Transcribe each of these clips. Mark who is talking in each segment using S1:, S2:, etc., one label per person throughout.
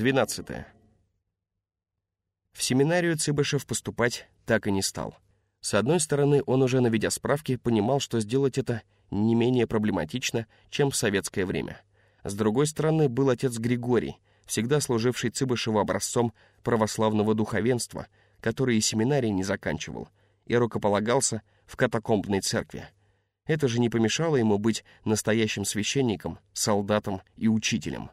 S1: 12. В семинарию Цыбышев поступать так и не стал. С одной стороны, он уже наведя справки, понимал, что сделать это не менее проблематично, чем в советское время. С другой стороны, был отец Григорий, всегда служивший Цыбышеву образцом православного духовенства, который и семинарий не заканчивал, и рукополагался в катакомбной церкви. Это же не помешало ему быть настоящим священником, солдатом и учителем.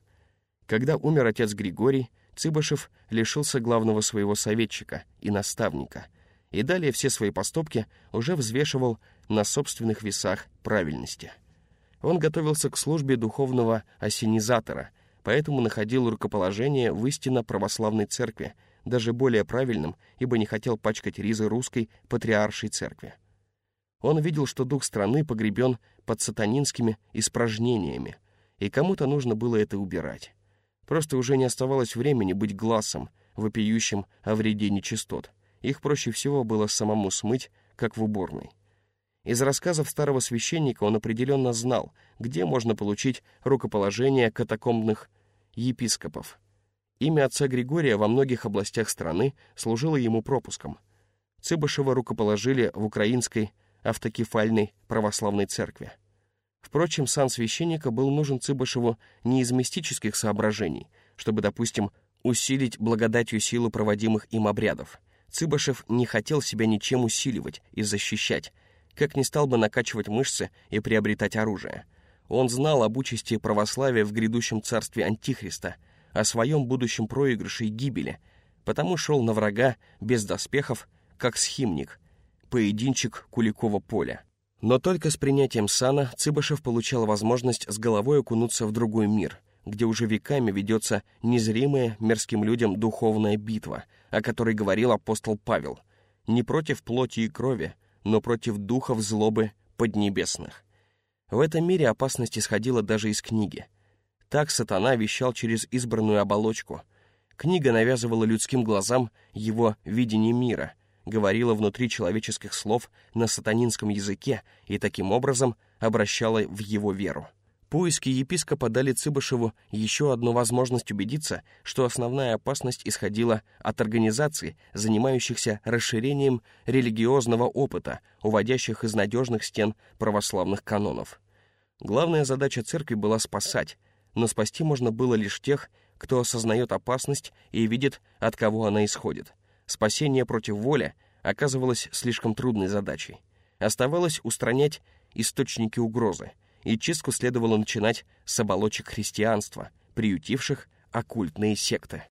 S1: Когда умер отец Григорий, Цыбышев лишился главного своего советчика и наставника, и далее все свои поступки уже взвешивал на собственных весах правильности. Он готовился к службе духовного осенизатора, поэтому находил рукоположение в истинно православной церкви, даже более правильным, ибо не хотел пачкать ризы русской патриаршей церкви. Он видел, что дух страны погребен под сатанинскими испражнениями, и кому-то нужно было это убирать. Просто уже не оставалось времени быть глазом, вопиющим о вреде нечистот. Их проще всего было самому смыть, как в уборной. Из рассказов старого священника он определенно знал, где можно получить рукоположение катакомбных епископов. Имя отца Григория во многих областях страны служило ему пропуском. Цыбышева рукоположили в украинской автокефальной православной церкви. Впрочем, сан священника был нужен Цыбышеву не из мистических соображений, чтобы, допустим, усилить благодатью силу проводимых им обрядов. Цыбышев не хотел себя ничем усиливать и защищать, как не стал бы накачивать мышцы и приобретать оружие. Он знал об участи православия в грядущем царстве Антихриста, о своем будущем проигрыше и гибели, потому шел на врага без доспехов, как схимник, поединчик Куликова поля. Но только с принятием сана Цыбышев получал возможность с головой окунуться в другой мир, где уже веками ведется незримая мерзким людям духовная битва, о которой говорил апостол Павел, не против плоти и крови, но против духов злобы поднебесных. В этом мире опасность исходила даже из книги. Так сатана вещал через избранную оболочку. Книга навязывала людским глазам его видение мира — говорила внутри человеческих слов на сатанинском языке и таким образом обращала в его веру. Поиски епископа дали Цыбышеву еще одну возможность убедиться, что основная опасность исходила от организаций, занимающихся расширением религиозного опыта, уводящих из надежных стен православных канонов. Главная задача церкви была спасать, но спасти можно было лишь тех, кто осознает опасность и видит, от кого она исходит. Спасение против воли оказывалось слишком трудной задачей. Оставалось устранять источники угрозы, и чистку следовало начинать с оболочек христианства, приютивших оккультные секты.